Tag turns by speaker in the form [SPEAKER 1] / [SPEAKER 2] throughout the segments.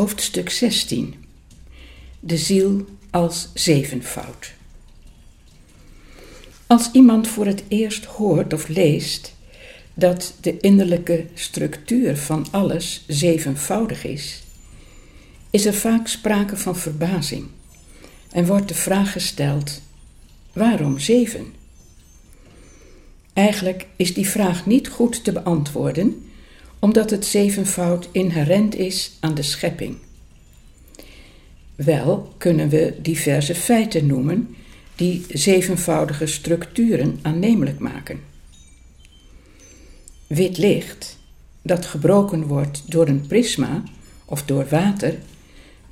[SPEAKER 1] Hoofdstuk 16 De ziel als zevenvoud. Als iemand voor het eerst hoort of leest dat de innerlijke structuur van alles zevenvoudig is, is er vaak sprake van verbazing en wordt de vraag gesteld: waarom zeven? Eigenlijk is die vraag niet goed te beantwoorden, omdat het zevenvoud inherent is aan de schepping. Wel kunnen we diverse feiten noemen die zevenvoudige structuren aannemelijk maken. Wit licht, dat gebroken wordt door een prisma of door water,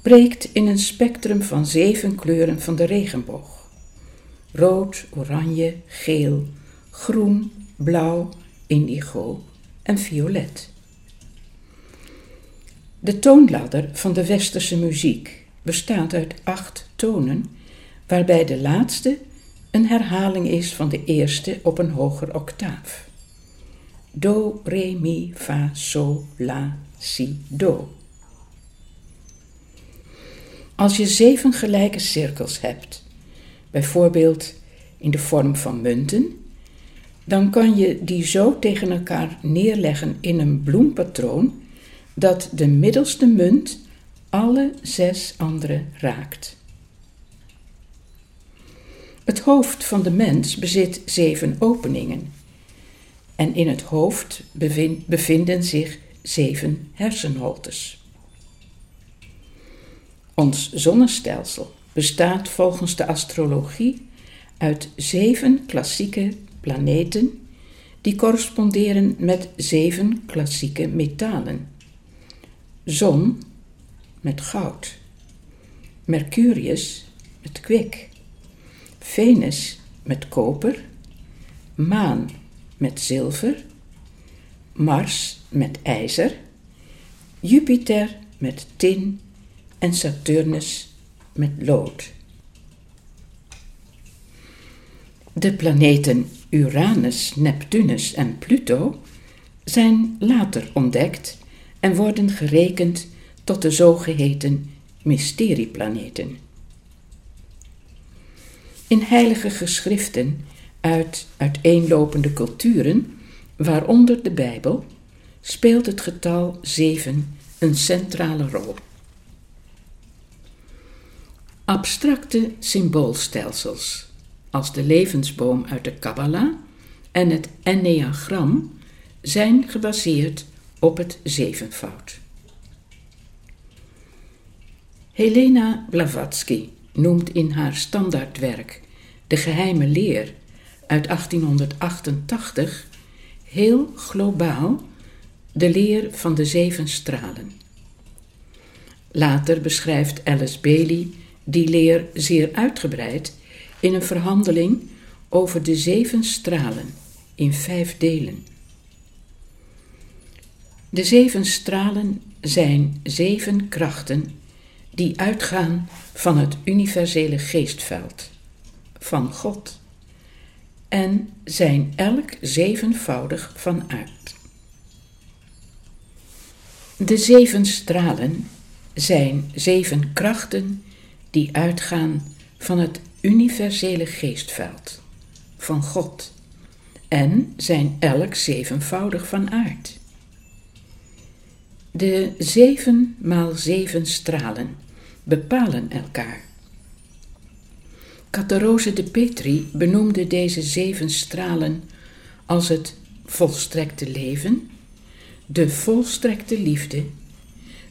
[SPEAKER 1] breekt in een spectrum van zeven kleuren van de regenboog: rood, oranje, geel, groen, blauw, indigo en violet. De toonladder van de westerse muziek bestaat uit acht tonen, waarbij de laatste een herhaling is van de eerste op een hoger octaaf. Do, re, mi, fa, sol, la, si, do. Als je zeven gelijke cirkels hebt, bijvoorbeeld in de vorm van munten, dan kan je die zo tegen elkaar neerleggen in een bloempatroon dat de middelste munt alle zes andere raakt. Het hoofd van de mens bezit zeven openingen en in het hoofd bevinden zich zeven hersenholtes. Ons zonnestelsel bestaat volgens de astrologie uit zeven klassieke planeten die corresponderen met zeven klassieke metalen. Zon met goud, Mercurius met kwik, Venus met koper, maan met zilver, Mars met ijzer, Jupiter met tin. En Saturnus met lood. De planeten Uranus, Neptunus en Pluto zijn later ontdekt en worden gerekend tot de zogeheten mysterieplaneten. In heilige geschriften uit uiteenlopende culturen, waaronder de Bijbel, speelt het getal 7 een centrale rol. Abstracte symboolstelsels, als de levensboom uit de Kabbalah en het Enneagram, zijn gebaseerd op het zevenvoud. Helena Blavatsky noemt in haar standaardwerk De geheime leer uit 1888 heel globaal de leer van de zeven stralen. Later beschrijft Alice Bailey die leer zeer uitgebreid in een verhandeling over de zeven stralen in vijf delen. De zeven stralen zijn zeven krachten die uitgaan van het universele geestveld, van God, en zijn elk zevenvoudig van aard. De zeven stralen zijn zeven krachten die uitgaan van het universele geestveld, van God, en zijn elk zevenvoudig van aard. De zeven maal zeven stralen bepalen elkaar. Catarose de Petri benoemde deze zeven stralen als het volstrekte leven, de volstrekte liefde,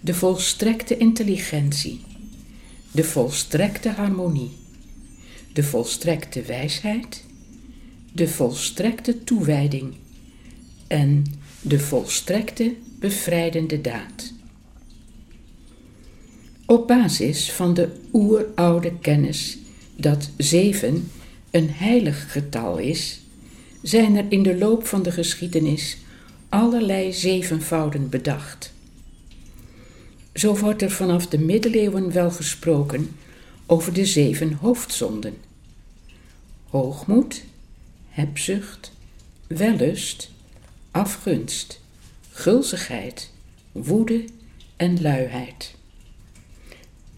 [SPEAKER 1] de volstrekte intelligentie, de volstrekte harmonie, de volstrekte wijsheid, de volstrekte toewijding en de volstrekte bevrijdende daad. Op basis van de oeroude kennis dat zeven een heilig getal is, zijn er in de loop van de geschiedenis allerlei zevenvouden bedacht. Zo wordt er vanaf de middeleeuwen wel gesproken over de zeven hoofdzonden: hoogmoed, hebzucht, wellust, afgunst, gulzigheid, woede en luiheid.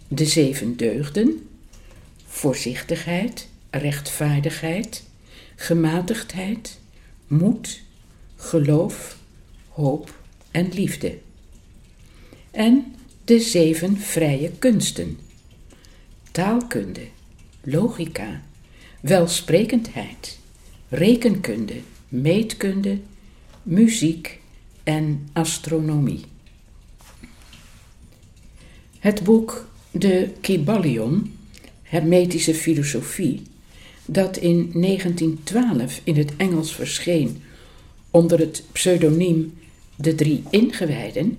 [SPEAKER 1] de zeven deugden, voorzichtigheid, rechtvaardigheid, gematigdheid, moed, geloof, hoop en liefde. En de zeven vrije kunsten: taalkunde, logica, welsprekendheid, rekenkunde, meetkunde, muziek en astronomie. Het boek De Kybalion, Hermetische Filosofie, dat in 1912 in het Engels verscheen onder het pseudoniem De Drie Ingewijden,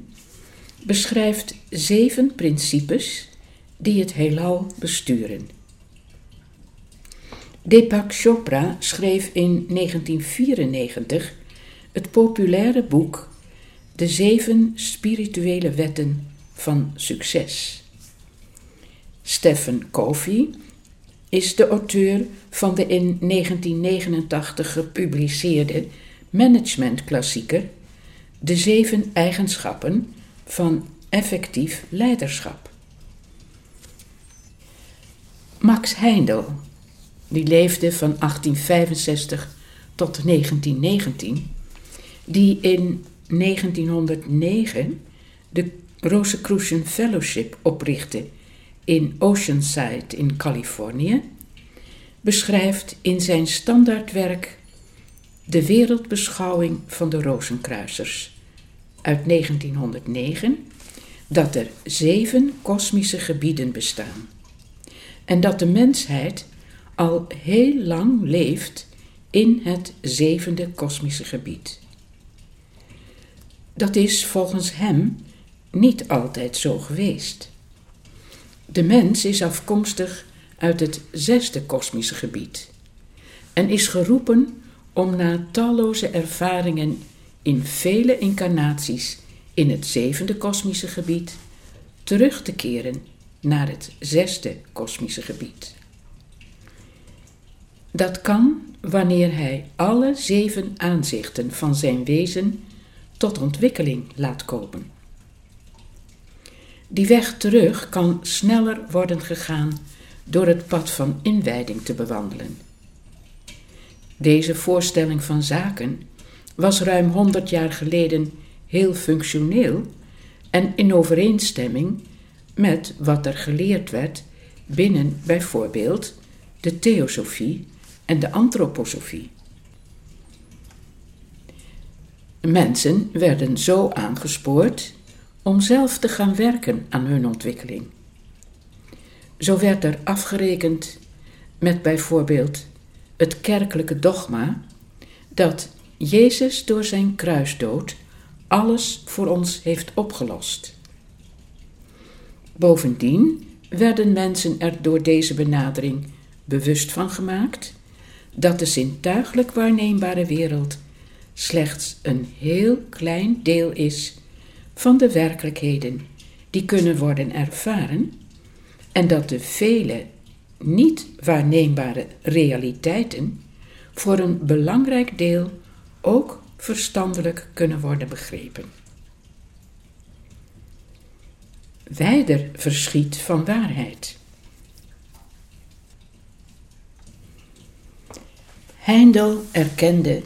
[SPEAKER 1] beschrijft zeven principes die het heelal besturen. Deepak Chopra schreef in 1994 het populaire boek De Zeven Spirituele Wetten van Succes. Stephen Covey is de auteur van de in 1989 gepubliceerde managementklassieker De Zeven Eigenschappen van Effectief Leiderschap. Max Heindel, die leefde van 1865 tot 1919, die in 1909 de Rosicrucian Fellowship oprichtte in Oceanside in Californië, beschrijft in zijn standaardwerk De wereldbeschouwing van de Rozenkruisers uit 1909 dat er zeven kosmische gebieden bestaan en dat de mensheid al heel lang leeft in het zevende kosmische gebied. Dat is volgens hem niet altijd zo geweest. De mens is afkomstig uit het zesde kosmische gebied en is geroepen om na talloze ervaringen in vele incarnaties in het zevende kosmische gebied terug te keren naar het zesde kosmische gebied. Dat kan wanneer hij alle zeven aanzichten van zijn wezen tot ontwikkeling laat komen. Die weg terug kan sneller worden gegaan door het pad van inwijding te bewandelen. Deze voorstelling van zaken was ruim 100 jaar geleden heel functioneel en in overeenstemming met wat er geleerd werd binnen bijvoorbeeld de theosofie en de antroposofie. Mensen werden zo aangespoord om zelf te gaan werken aan hun ontwikkeling. Zo werd er afgerekend met bijvoorbeeld het kerkelijke dogma dat Jezus door zijn kruisdood alles voor ons heeft opgelost. Bovendien werden mensen er door deze benadering bewust van gemaakt dat de zintuigelijk waarneembare wereld slechts een heel klein deel is van de werkelijkheden die kunnen worden ervaren en dat de vele niet waarneembare realiteiten voor een belangrijk deel ook verstandelijk kunnen worden begrepen. Wijder verschiet van waarheid. Heindel erkende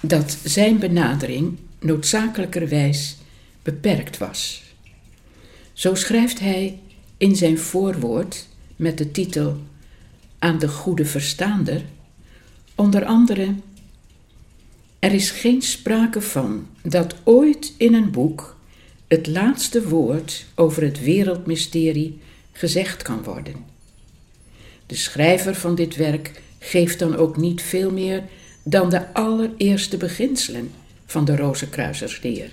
[SPEAKER 1] dat zijn benadering noodzakelijkerwijs beperkt was. Zo schrijft hij in zijn voorwoord met de titel Aan de Goede Verstaander, onder andere: Er is geen sprake van dat ooit in een boek het laatste woord over het wereldmysterie gezegd kan worden. De schrijver van dit werk geeft dan ook niet veel meer dan de allereerste beginselen van de Rozenkruisersleer.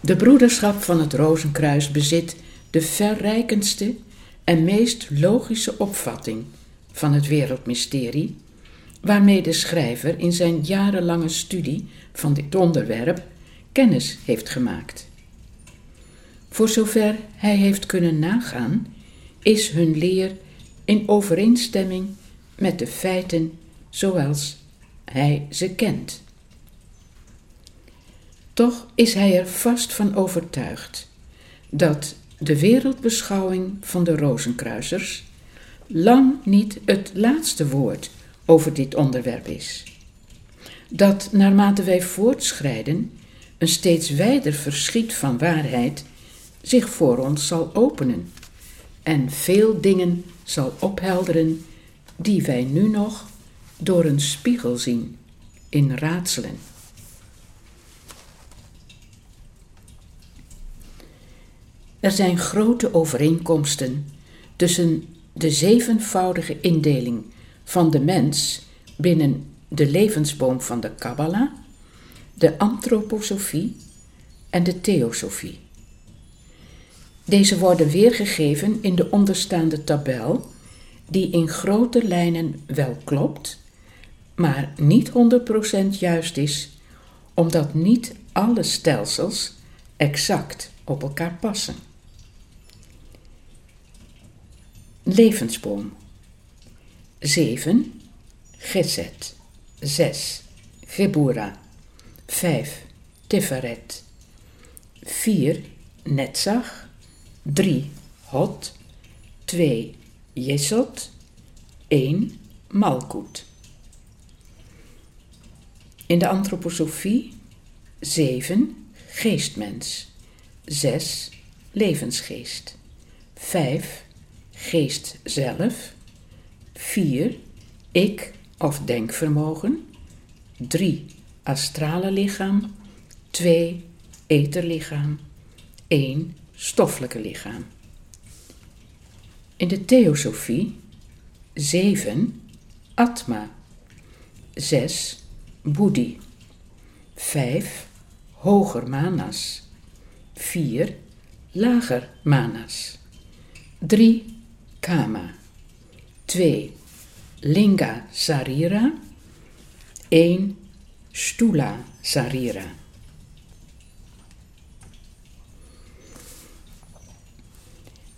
[SPEAKER 1] De broederschap van het Rozenkruis bezit de verrijkendste en meest logische opvatting van het wereldmysterie, waarmee de schrijver in zijn jarenlange studie van dit onderwerp kennis heeft gemaakt. Voor zover hij heeft kunnen nagaan, is hun leer in overeenstemming met de feiten zoals hij ze kent. Toch is hij er vast van overtuigd dat de wereldbeschouwing van de Rozenkruisers lang niet het laatste woord over dit onderwerp is. Dat naarmate wij voortschrijden een steeds wijder verschiet van waarheid zich voor ons zal openen en veel dingen zal ophelderen die wij nu nog door een spiegel zien in raadselen. Er zijn grote overeenkomsten tussen de zevenvoudige indeling van de mens binnen de levensboom van de Kabbalah, de antroposofie en de theosofie. Deze worden weergegeven in de onderstaande tabel, die in grote lijnen wel klopt, maar niet 100% juist is, omdat niet alle stelsels exact op elkaar passen. Levensboom 7. Geset 6. Gebura 5. Tiferet 4. Netzach 3. Hot 2. Jesot 1. Malkut In de antroposofie 7. Geestmens 6. Levensgeest 5 geest zelf. 4. Ik of denkvermogen. 3. Astrale lichaam. 2. Etherlichaam. 1. Stoffelijke lichaam. In de Theosofie 7. Atma. 6. Buddhi. 5. Hoger manas. 4. Lager manas. 3. Kama. 2. Linga Sarira. 1. Stula Sarira.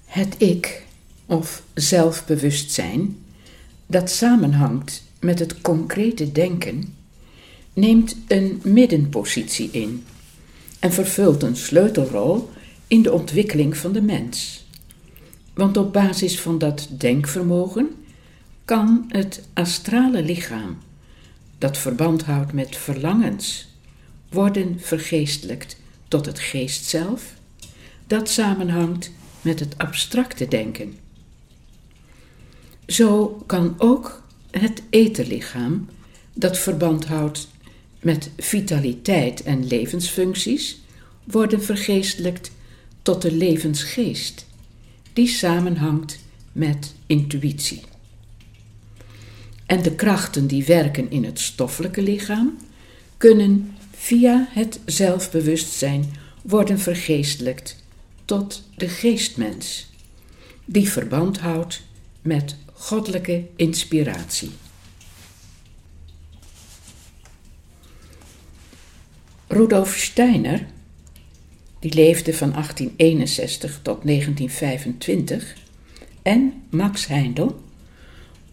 [SPEAKER 1] Het ik, of zelfbewustzijn, dat samenhangt met het concrete denken, neemt een middenpositie in en vervult een sleutelrol in de ontwikkeling van de mens. Want op basis van dat denkvermogen kan het astrale lichaam, dat verband houdt met verlangens, worden vergeestelijkt tot het geest zelf, dat samenhangt met het abstracte denken. Zo kan ook het etherlichaam, dat verband houdt met vitaliteit en levensfuncties, worden vergeestelijkt tot de levensgeest die samenhangt met intuïtie. En de krachten die werken in het stoffelijke lichaam kunnen via het zelfbewustzijn worden vergeestelijkt tot de geestmens, die verband houdt met goddelijke inspiratie. Rudolf Steiner die leefde van 1861 tot 1925, en Max Heindel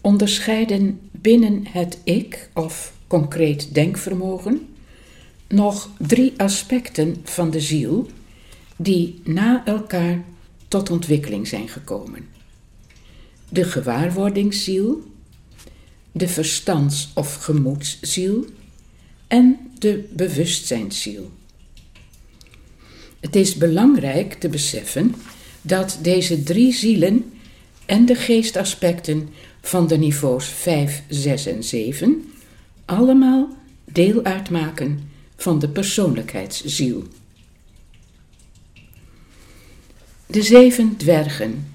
[SPEAKER 1] onderscheiden binnen het ik of concreet denkvermogen nog drie aspecten van de ziel die na elkaar tot ontwikkeling zijn gekomen. De gewaarwordingsziel, de verstands- of gemoedsziel en de bewustzijnsziel. Het is belangrijk te beseffen dat deze drie zielen en de geestaspecten van de niveaus 5, 6 en 7 allemaal deel uitmaken van de persoonlijkheidsziel. De zeven dwergen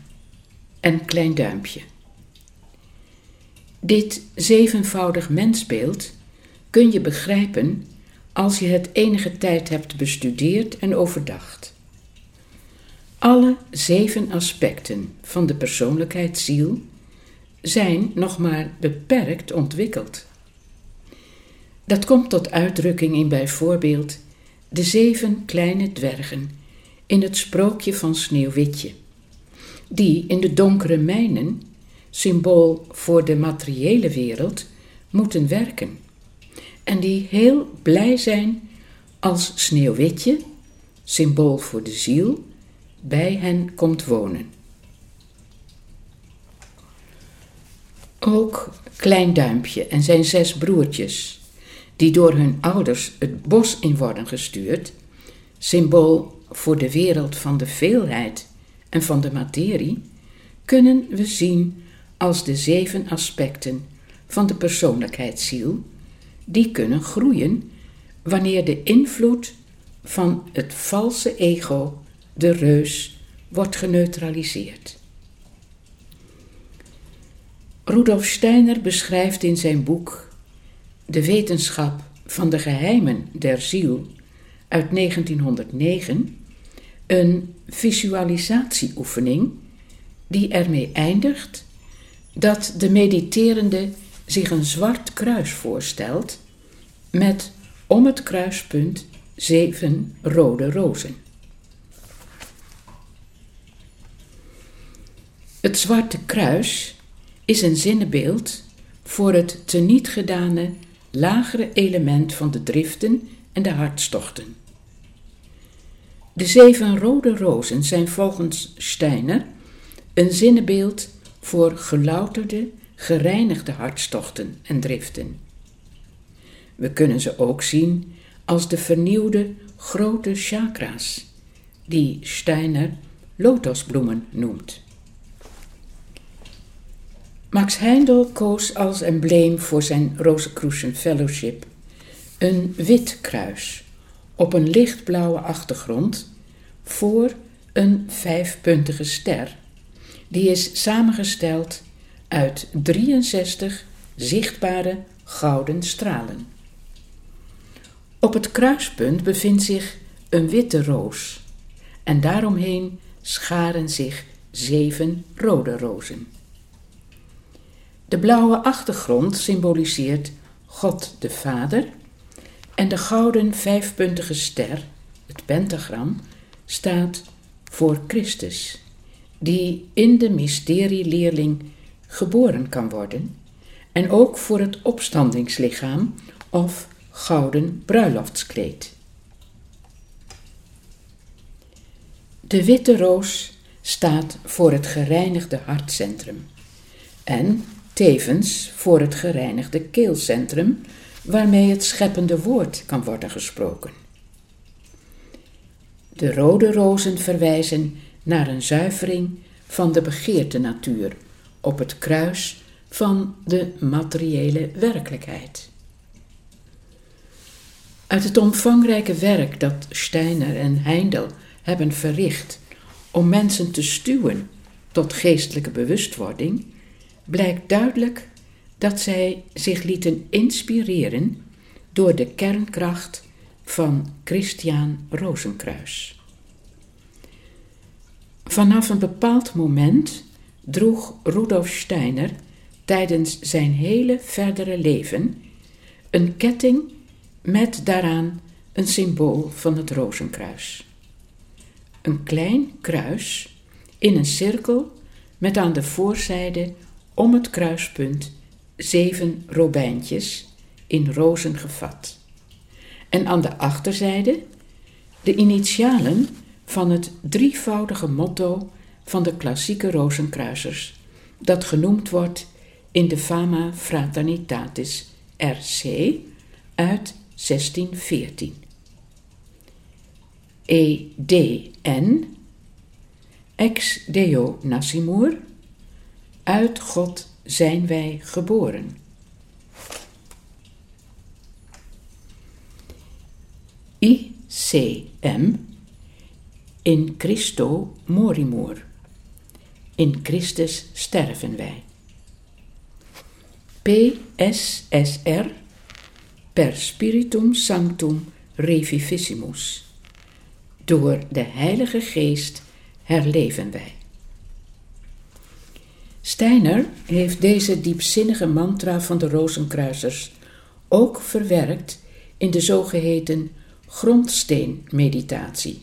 [SPEAKER 1] en klein duimpje. Dit zevenvoudig mensbeeld kun je begrijpen als je het enige tijd hebt bestudeerd en overdacht. Alle zeven aspecten van de persoonlijkheidsziel zijn nog maar beperkt ontwikkeld. Dat komt tot uitdrukking in bijvoorbeeld de zeven kleine dwergen in het sprookje van Sneeuwwitje, die in de donkere mijnen, symbool voor de materiële wereld, moeten werken en die heel blij zijn als Sneeuwwitje, symbool voor de ziel, bij hen komt wonen. Ook Klein Duimpje en zijn zes broertjes, die door hun ouders het bos in worden gestuurd, symbool voor de wereld van de veelheid en van de materie, kunnen we zien als de zeven aspecten van de persoonlijkheidsziel, die kunnen groeien wanneer de invloed van het valse ego, de reus, wordt geneutraliseerd. Rudolf Steiner beschrijft in zijn boek De wetenschap van de geheimen der ziel uit 1909 een visualisatieoefening die ermee eindigt dat de mediterende zich een zwart kruis voorstelt met om het kruispunt zeven rode rozen. Het zwarte kruis is een zinnebeeld voor het teniet gedane lagere element van de driften en de hartstochten. De zeven rode rozen zijn volgens Steiner een zinnebeeld voor gelouterde, gereinigde hartstochten en driften. We kunnen ze ook zien als de vernieuwde grote chakra's, die Steiner lotusbloemen noemt. Max Heindel koos als embleem voor zijn Rosicrucian Fellowship een wit kruis op een lichtblauwe achtergrond voor een vijfpuntige ster. Die is samengesteld uit 63 zichtbare gouden stralen. Op het kruispunt bevindt zich een witte roos en daaromheen scharen zich zeven rode rozen. De blauwe achtergrond symboliseert God de Vader en de gouden vijfpuntige ster, het pentagram, staat voor Christus, die in de mysterieleerling geboren kan worden, en ook voor het opstandingslichaam of gouden bruiloftskleed. De witte roos staat voor het gereinigde hartcentrum en tevens voor het gereinigde keelcentrum waarmee het scheppende woord kan worden gesproken. De rode rozen verwijzen naar een zuivering van de begeerte natuur op het kruis van de materiële werkelijkheid. Uit het omvangrijke werk dat Steiner en Heindel hebben verricht om mensen te stuwen tot geestelijke bewustwording, blijkt duidelijk dat zij zich lieten inspireren door de kernkracht van Christian Rozenkruis. Vanaf een bepaald moment droeg Rudolf Steiner tijdens zijn hele verdere leven een ketting met daaraan een symbool van het rozenkruis. Een klein kruis in een cirkel met aan de voorzijde om het kruispunt zeven robijntjes in rozen gevat. En aan de achterzijde de initialen van het drievoudige motto van de klassieke rozenkruisers, dat genoemd wordt in de Fama Fraternitatis RC uit 1614. EDN, ex Deo Nassimur, uit God zijn wij geboren. ICM, in Christo morimur, in Christus sterven wij. PSSR, per Spiritum Sanctum Revivissimus, door de Heilige Geest herleven wij. Steiner heeft deze diepzinnige mantra van de Rozenkruisers ook verwerkt in de zogeheten grondsteenmeditatie,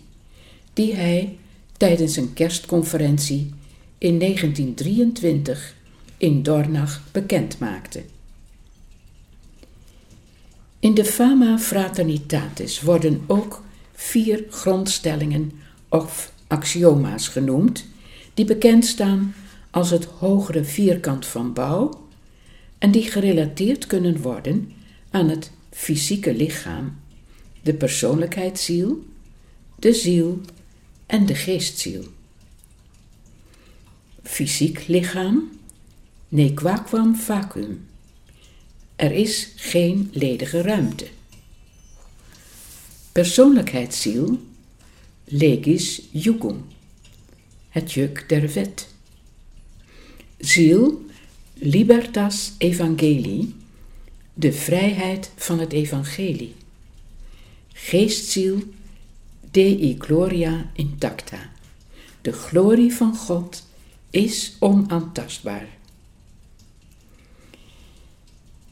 [SPEAKER 1] die hij tijdens een kerstconferentie in 1923 in Dornach bekend maakte. In de Fama Fraternitatis worden ook vier grondstellingen of axioma's genoemd, die bekend staan als het hogere vierkant van bouw en die gerelateerd kunnen worden aan het fysieke lichaam, de persoonlijkheidsziel, de ziel en de geestziel. Fysiek lichaam, nequaquam vacuum. Er is geen ledige ruimte. Persoonlijkheidsziel, legis jugum, het juk der wet. Ziel, libertas evangelii, de vrijheid van het evangelie. Geestziel, dei gloria intacta, de glorie van God is onaantastbaar.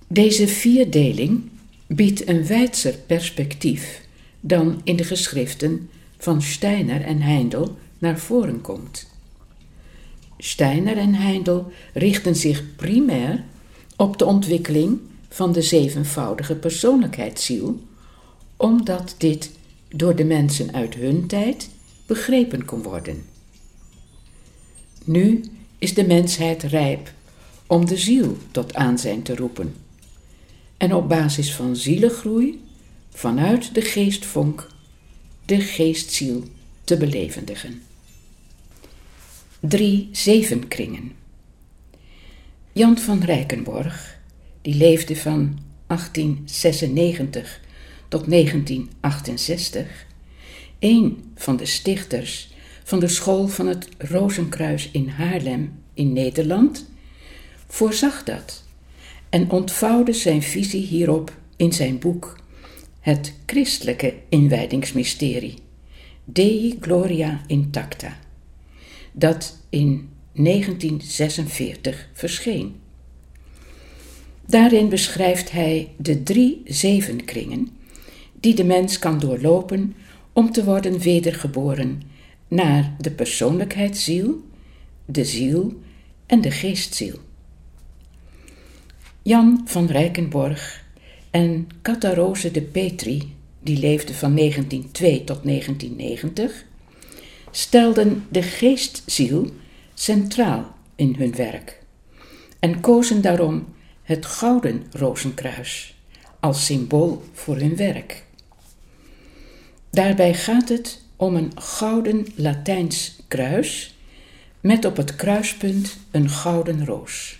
[SPEAKER 1] Deze vierdeling biedt een wijdser perspectief dan in de geschriften van Steiner en Heindel naar voren komt. Steiner en Heindel richten zich primair op de ontwikkeling van de zevenvoudige persoonlijkheidsziel, omdat dit door de mensen uit hun tijd begrepen kon worden. Nu is de mensheid rijp om de ziel tot aanzijn te roepen en op basis van zielengroei vanuit de geestvonk de geestziel te belevendigen. Drie zevenkringen. Jan van Rijkenborg, die leefde van 1896 tot 1968, een van de stichters van de school van het Rozenkruis in Haarlem in Nederland, voorzag dat en ontvouwde zijn visie hierop in zijn boek Het christelijke inwijdingsmysterie, Dei Gloria Intacta, dat in 1946 verscheen. Daarin beschrijft hij de drie zevenkringen die de mens kan doorlopen om te worden wedergeboren naar de persoonlijkheidsziel, de ziel en de geestziel. Jan van Rijkenborg en Catarose de Petri, die leefde van 1902 tot 1990, stelden de geestziel centraal in hun werk en kozen daarom het gouden rozenkruis als symbool voor hun werk. Daarbij gaat het om een gouden Latijns kruis met op het kruispunt een gouden roos.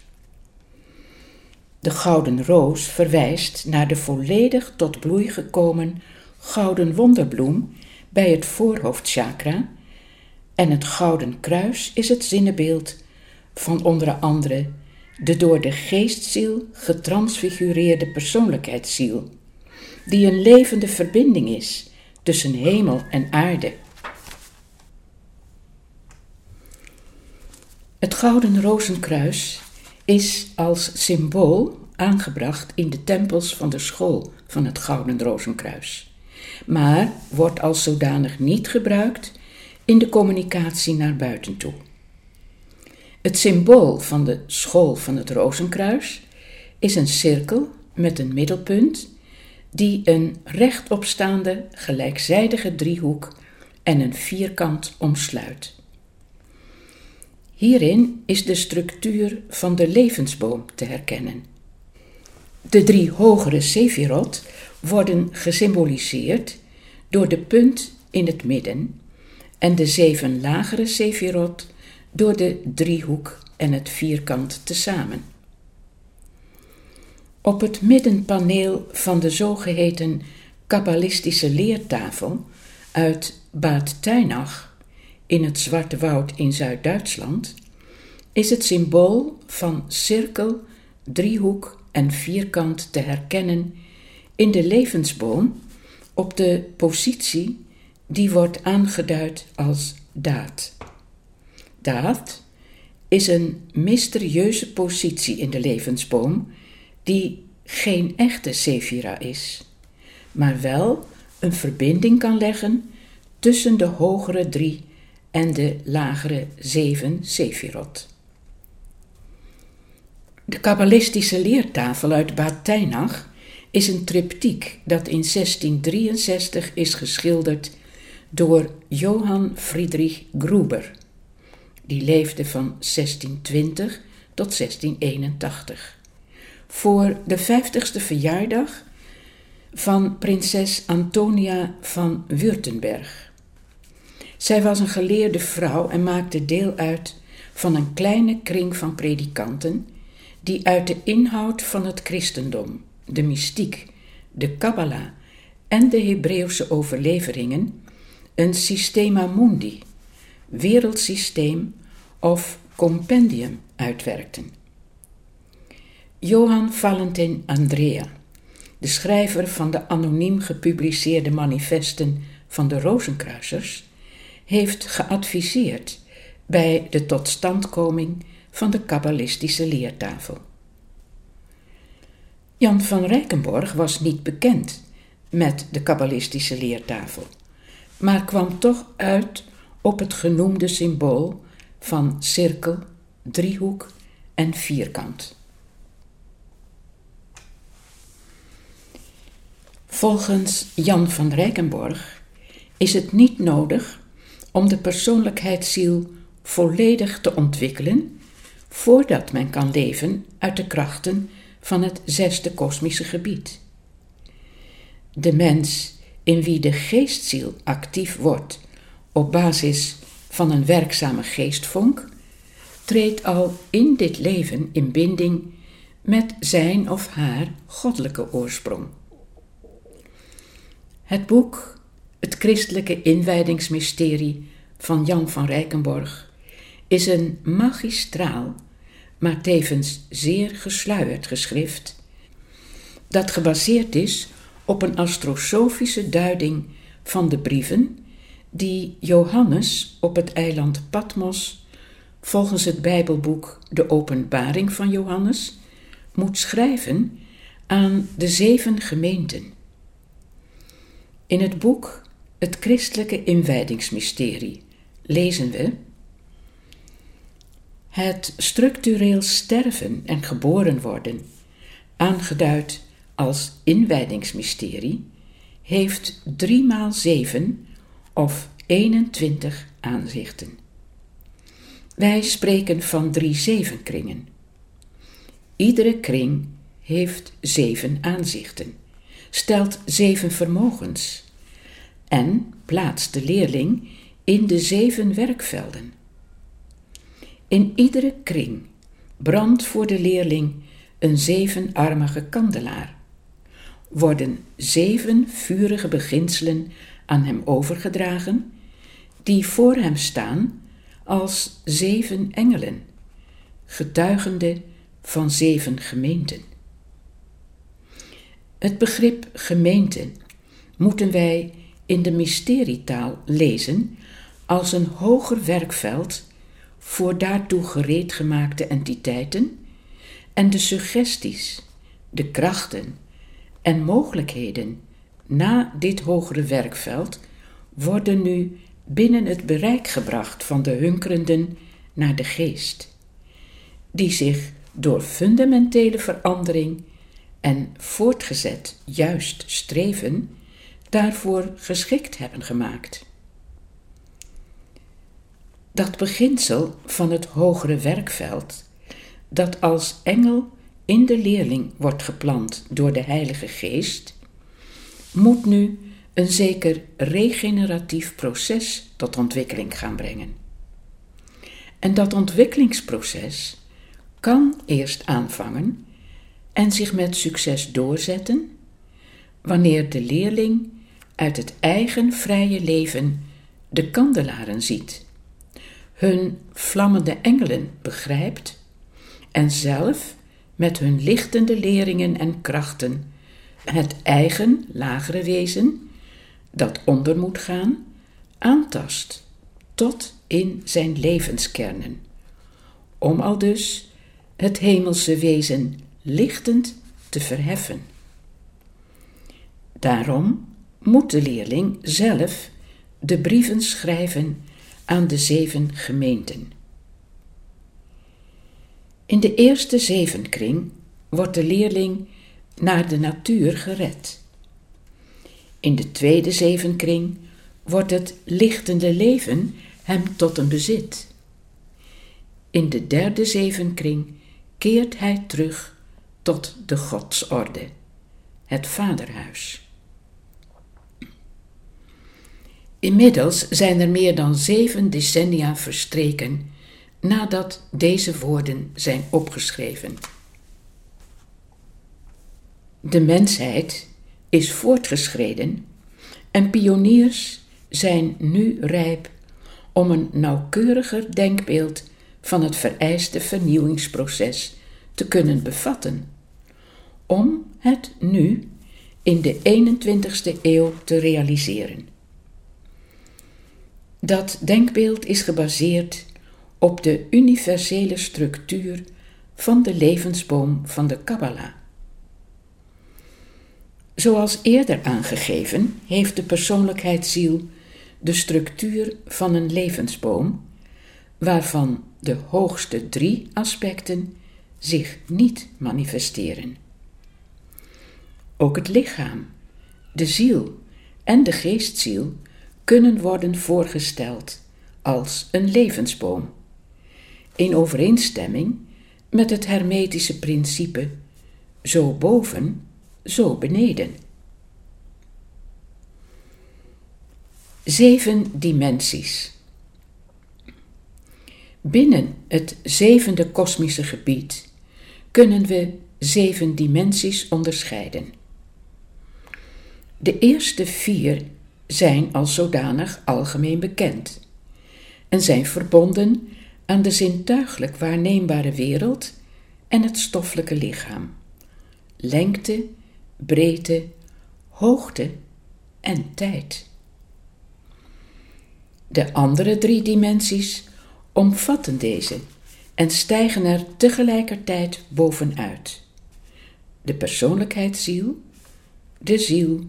[SPEAKER 1] De gouden roos verwijst naar de volledig tot bloei gekomen gouden wonderbloem bij het voorhoofdchakra en het gouden kruis is het zinnebeeld van onder andere de door de geestziel getransfigureerde persoonlijkheidsziel, die een levende verbinding is tussen hemel en aarde. Het gouden rozenkruis is als symbool aangebracht in de tempels van de school van het gouden rozenkruis, maar wordt als zodanig niet gebruikt in de communicatie naar buiten toe. Het symbool van de school van het rozenkruis is een cirkel met een middelpunt die een rechtopstaande gelijkzijdige driehoek en een vierkant omsluit. Hierin is de structuur van de levensboom te herkennen. De drie hogere sefirot worden gesymboliseerd door de punt in het midden en de zeven lagere sefirot door de driehoek en het vierkant tezamen. Op het middenpaneel van de zogeheten kabbalistische leertafel uit Bad Tuinach in het Zwarte Woud in Zuid-Duitsland is het symbool van cirkel, driehoek en vierkant te herkennen in de levensboom op de positie die wordt aangeduid als daad. Daad is een mysterieuze positie in de levensboom die geen echte Sephira is, maar wel een verbinding kan leggen tussen de hogere drie en de lagere zeven Sephirot. De kabbalistische leertafel uit Bad Teinach is een triptiek dat in 1663 is geschilderd door Johann Friedrich Gruber. Die leefde van 1620 tot 1681. Voor de 50ste verjaardag van prinses Antonia van Württemberg. Zij was een geleerde vrouw en maakte deel uit van een kleine kring van predikanten die uit de inhoud van het christendom, de mystiek, de Kabbalah en de Hebreeuwse overleveringen een systema mundi, wereldsysteem of compendium uitwerkten. Johan Valentin Andrea, de schrijver van de anoniem gepubliceerde manifesten van de Rozenkruisers, heeft geadviseerd bij de totstandkoming van de kabbalistische leertafel. Jan van Rijkenborg was niet bekend met de kabbalistische leertafel, maar kwam toch uit op het genoemde symbool van cirkel, driehoek en vierkant. Volgens Jan van Rijkenborg is het niet nodig om de persoonlijkheidsziel volledig te ontwikkelen voordat men kan leven uit de krachten van het zesde kosmische gebied. De mens in wie de geestziel actief wordt op basis van een werkzame geestvonk, treedt al in dit leven in binding met zijn of haar goddelijke oorsprong. Het boek Het Christelijke Inwijdingsmysterie van Jan van Rijkenborg is een magistraal, maar tevens zeer gesluierd geschrift, dat gebaseerd is op een astrosofische duiding van de brieven die Johannes op het eiland Patmos, volgens het Bijbelboek De Openbaring van Johannes, moet schrijven aan de zeven gemeenten. In het boek Het Christelijke Inwijdingsmysterie lezen we het structureel sterven en geboren worden, aangeduid als inwijdingsmysterie, heeft drie maal zeven of 21 aanzichten. Wij spreken van drie zevenkringen. Iedere kring heeft zeven aanzichten, stelt zeven vermogens en plaatst de leerling in de zeven werkvelden. In iedere kring brandt voor de leerling een zevenarmige kandelaar. Worden zeven vurige beginselen aan hem overgedragen, die voor hem staan als zeven engelen, getuigende van zeven gemeenten. Het begrip gemeente moeten wij in de mysterietaal lezen als een hoger werkveld voor daartoe gereed gemaakte entiteiten en de suggesties, de krachten en mogelijkheden na dit hogere werkveld worden nu binnen het bereik gebracht van de hunkerenden naar de geest, die zich door fundamentele verandering en voortgezet juist streven daarvoor geschikt hebben gemaakt. Dat beginsel van het hogere werkveld, dat als engel in de leerling wordt geplant door de Heilige Geest, moet nu een zeker regeneratief proces tot ontwikkeling gaan brengen. En dat ontwikkelingsproces kan eerst aanvangen en zich met succes doorzetten wanneer de leerling uit het eigen vrije leven de kandelaren ziet, hun vlammende engelen begrijpt en zelf met hun lichtende leringen en krachten het eigen lagere wezen, dat onder moet gaan, aantast tot in zijn levenskernen, om al dus het hemelse wezen lichtend te verheffen. Daarom moet de leerling zelf de brieven schrijven aan de zeven gemeenten. In de eerste zevenkring wordt de leerling naar de natuur gered. In de tweede zevenkring wordt het lichtende leven hem tot een bezit. In de derde zevenkring keert hij terug tot de godsorde, het vaderhuis. Inmiddels zijn er meer dan zeven decennia verstreken nadat deze woorden zijn opgeschreven. De mensheid is voortgeschreden en pioniers zijn nu rijp om een nauwkeuriger denkbeeld van het vereiste vernieuwingsproces te kunnen bevatten, om het nu in de 21ste eeuw te realiseren. Dat denkbeeld is gebaseerd op de universele structuur van de levensboom van de Kabbalah. Zoals eerder aangegeven, heeft de persoonlijkheidsziel de structuur van een levensboom, waarvan de hoogste drie aspecten zich niet manifesteren. Ook het lichaam, de ziel en de geestziel kunnen worden voorgesteld als een levensboom, in overeenstemming met het hermetische principe zo boven, zo beneden. Zeven dimensies. Binnen het zevende kosmische gebied kunnen we zeven dimensies onderscheiden. De eerste vier zijn als zodanig algemeen bekend en zijn verbonden aan de zintuigelijk waarneembare wereld en het stoffelijke lichaam. Lengte, breedte, hoogte en tijd. De andere drie dimensies omvatten deze en stijgen er tegelijkertijd bovenuit. De persoonlijkheidsziel, de ziel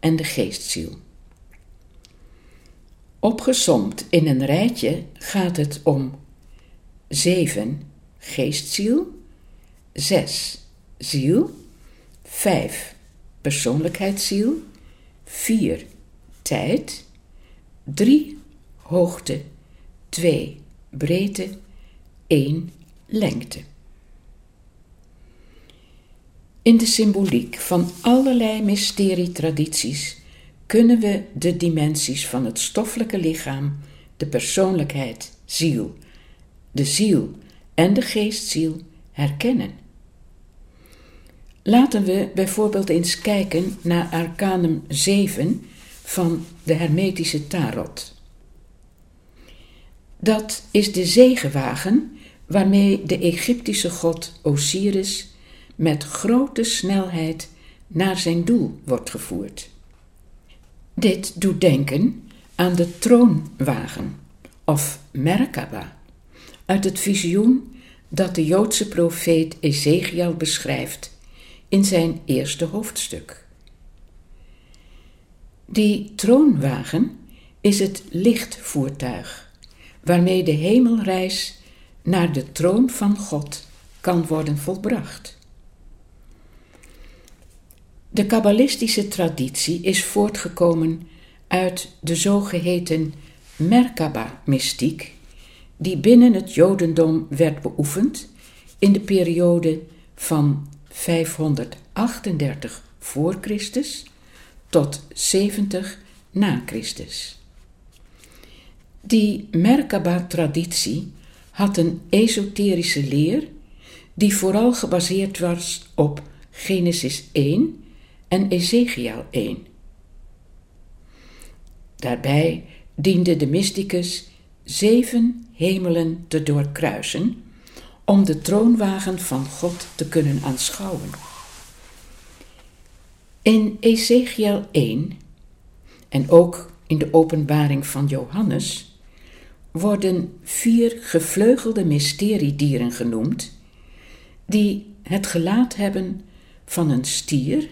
[SPEAKER 1] en de geestziel. Opgesomd in een rijtje gaat het om 7 geestziel, 6 ziel, 5 persoonlijkheidsziel, 4 tijd, 3 hoogte, 2 breedte, 1 lengte. In de symboliek van allerlei mysterietradities kunnen we de dimensies van het stoffelijke lichaam, de persoonlijkheid, ziel, de ziel en de geestziel herkennen. Laten we bijvoorbeeld eens kijken naar Arcanum 7 van de Hermetische Tarot. Dat is de zegenwagen waarmee de Egyptische god Osiris met grote snelheid naar zijn doel wordt gevoerd. Dit doet denken aan de troonwagen of Merkaba uit het visioen dat de Joodse profeet Ezekiel beschrijft in zijn eerste hoofdstuk. Die troonwagen is het lichtvoertuig waarmee de hemelreis naar de troon van God kan worden volbracht. De kabbalistische traditie is voortgekomen uit de zogeheten Merkaba-mystiek, die binnen het Jodendom werd beoefend in de periode van 538 voor Christus tot 70 na Christus. Die Merkaba-traditie had een esoterische leer die vooral gebaseerd was op Genesis 1 en Ezekiel 1. Daarbij diende de mysticus zeven hemelen te doorkruisen om de troonwagen van God te kunnen aanschouwen. In Ezekiel 1 en ook in de openbaring van Johannes worden vier gevleugelde mysteriedieren genoemd, die het gelaat hebben van een stier,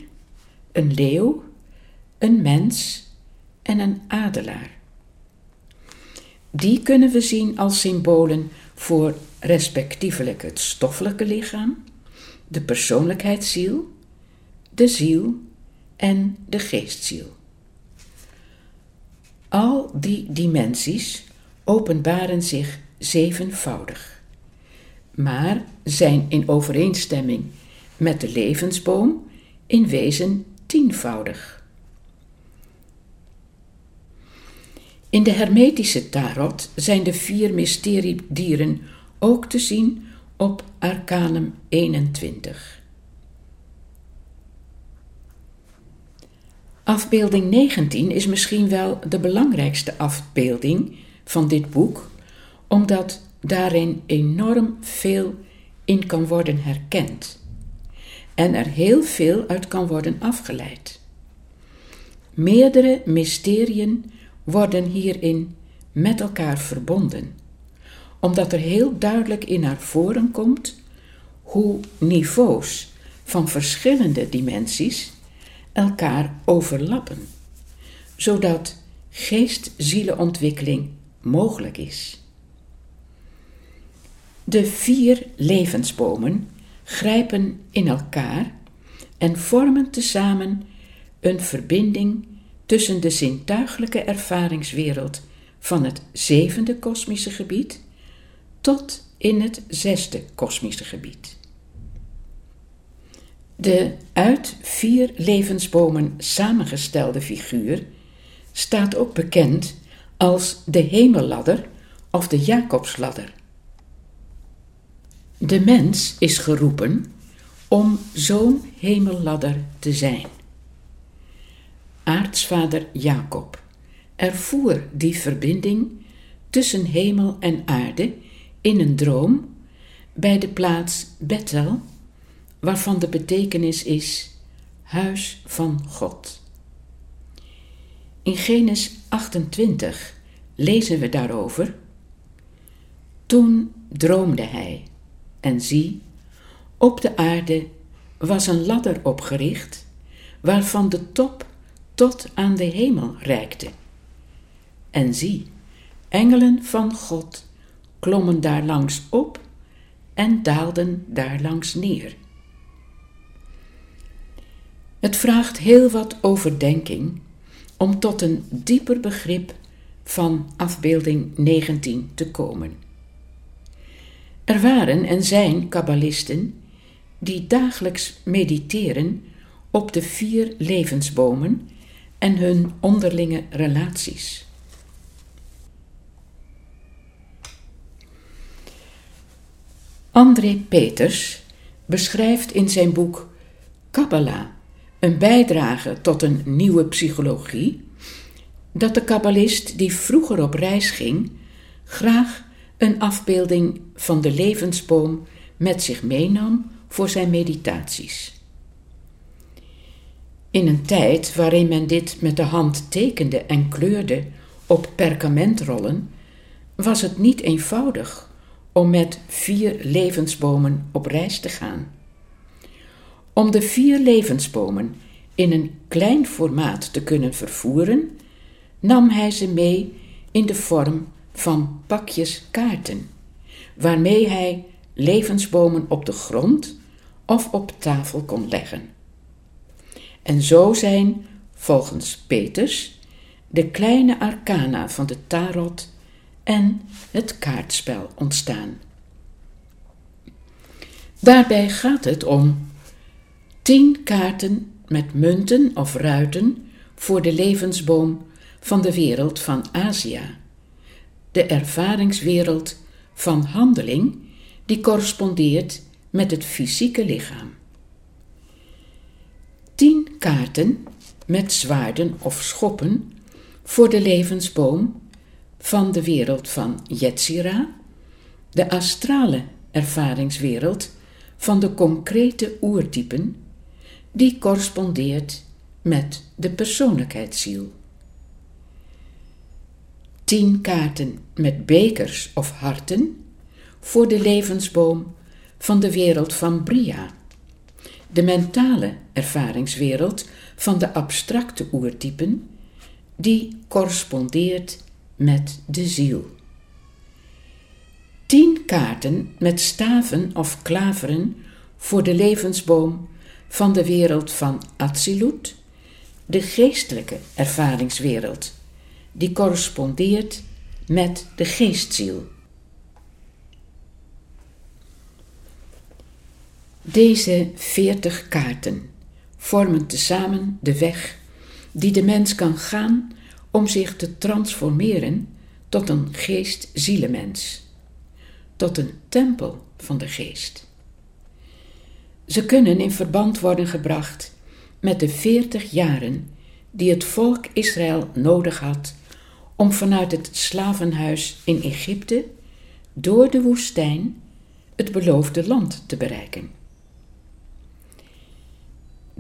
[SPEAKER 1] een leeuw, een mens en een adelaar. Die kunnen we zien als symbolen voor respectievelijk het stoffelijke lichaam, de persoonlijkheidsziel, de ziel en de geestziel. Al die dimensies openbaren zich zevenvoudig, maar zijn in overeenstemming met de levensboom in wezen tienvoudig. In de hermetische tarot zijn de vier mysteriedieren ook te zien op Arcanum 21. Afbeelding 19 is misschien wel de belangrijkste afbeelding van dit boek, omdat daarin enorm veel in kan worden herkend en er heel veel uit kan worden afgeleid. Meerdere mysteriën worden hierin met elkaar verbonden, omdat er heel duidelijk in naar voren komt hoe niveaus van verschillende dimensies elkaar overlappen, zodat geest-zielenontwikkeling mogelijk is. De vier levensbomen grijpen in elkaar en vormen tezamen een verbinding tussen de zintuiglijke ervaringswereld van het zevende kosmische gebied tot in het zesde kosmische gebied. De uit vier levensbomen samengestelde figuur staat ook bekend als de hemelladder of de Jacobsladder. De mens is geroepen om zo'n hemelladder te zijn. Aartsvader Jacob ervoer die verbinding tussen hemel en aarde in een droom bij de plaats Bethel, waarvan de betekenis is huis van God. In Genesis 28 lezen we daarover. Toen droomde hij, en zie, op de aarde was een ladder opgericht, waarvan de top tot aan de hemel reikte. En zie, engelen van God klommen daar langs op en daalden daar langs neer. Het vraagt heel wat overdenking om tot een dieper begrip van afbeelding 19 te komen. Er waren en zijn kabbalisten die dagelijks mediteren op de vier levensbomen en hun onderlinge relaties. André Peters beschrijft in zijn boek Kabbalah, een bijdrage tot een nieuwe psychologie, dat de kabbalist die vroeger op reis ging, graag een afbeelding van de levensboom met zich meenam voor zijn meditaties. In een tijd waarin men dit met de hand tekende en kleurde op perkamentrollen, was het niet eenvoudig om met vier levensbomen op reis te gaan. Om de vier levensbomen in een klein formaat te kunnen vervoeren, nam hij ze mee in de vorm van pakjes kaarten, waarmee hij levensbomen op de grond of op tafel kon leggen. En zo zijn, volgens Peters, de kleine arcana van de tarot en het kaartspel ontstaan. Daarbij gaat het om tien kaarten met munten of ruiten voor de levensboom van de wereld van Azië, de ervaringswereld van handeling die correspondeert met het fysieke lichaam. Tien kaarten met zwaarden of schoppen voor de levensboom van de wereld van Yetzira, de astrale ervaringswereld van de concrete oertypen, die correspondeert met de persoonlijkheidsziel. Tien kaarten met bekers of harten voor de levensboom van de wereld van Bria, de mentale ervaringswereld van de abstracte oertypen, die correspondeert met de ziel. Tien kaarten met staven of klaveren voor de levensboom van de wereld van Atsilut, de geestelijke ervaringswereld, die correspondeert met de geestziel. Deze veertig kaarten vormen tezamen de weg die de mens kan gaan om zich te transformeren tot een geest-zielemens, tot een tempel van de geest. Ze kunnen in verband worden gebracht met de veertig jaren die het volk Israël nodig had om vanuit het slavenhuis in Egypte door de woestijn het beloofde land te bereiken.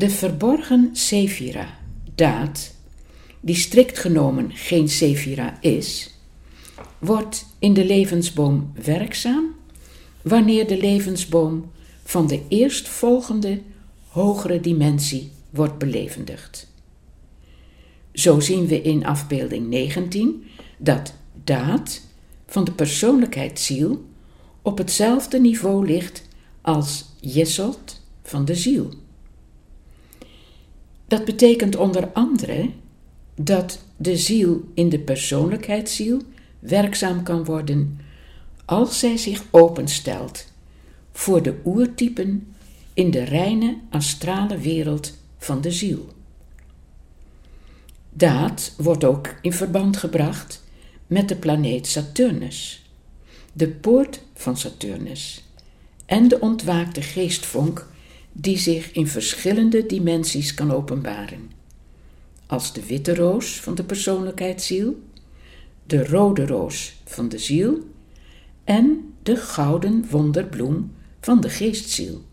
[SPEAKER 1] De verborgen Sephira, daad, die strikt genomen geen Sephira is, wordt in de levensboom werkzaam wanneer de levensboom van de eerstvolgende hogere dimensie wordt belevendigd. Zo zien we in afbeelding 19 dat daad van de persoonlijkheidsziel op hetzelfde niveau ligt als jesot van de ziel. Dat betekent onder andere dat de ziel in de persoonlijkheidsziel werkzaam kan worden als zij zich openstelt voor de oertypen in de reine astrale wereld van de ziel. Daad wordt ook in verband gebracht met de planeet Saturnus, de poort van Saturnus en de ontwaakte geestvonk die zich in verschillende dimensies kan openbaren, als de witte roos van de persoonlijkheidsziel, de rode roos van de ziel en de gouden wonderbloem van de geestziel.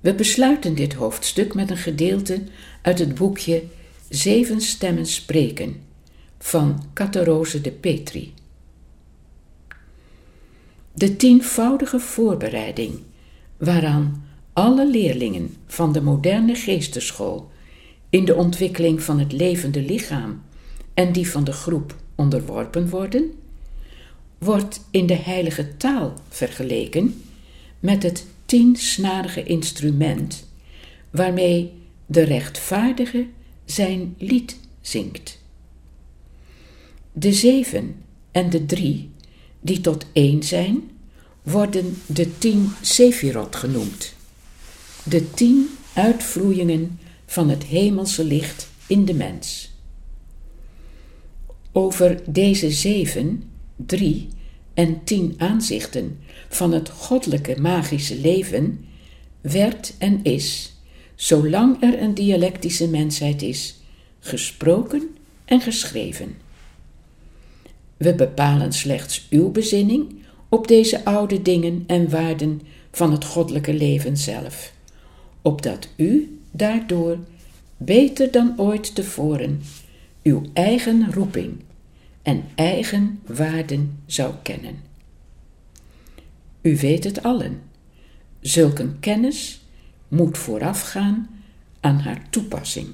[SPEAKER 1] We besluiten dit hoofdstuk met een gedeelte uit het boekje Zeven Stemmen Spreken van Catarose de Petri. De tienvoudige voorbereiding waaraan alle leerlingen van de moderne geesteschool in de ontwikkeling van het levende lichaam en die van de groep onderworpen worden, wordt in de heilige taal vergeleken met het tiensnarige instrument waarmee de rechtvaardige zijn lied zingt. De zeven en de drie, die tot één zijn, worden de tien Sefirot genoemd. De tien uitvloeien van het hemelse licht in de mens. Over deze zeven, drie en tien aanzichten van het goddelijke magische leven werd en is, zolang er een dialectische mensheid is, gesproken en geschreven. We bepalen slechts uw bezinning op deze oude dingen en waarden van het goddelijke leven zelf, opdat u daardoor beter dan ooit tevoren uw eigen roeping en eigen waarden zou kennen. U weet het allen. Zulk een kennis moet voorafgaan aan haar toepassing.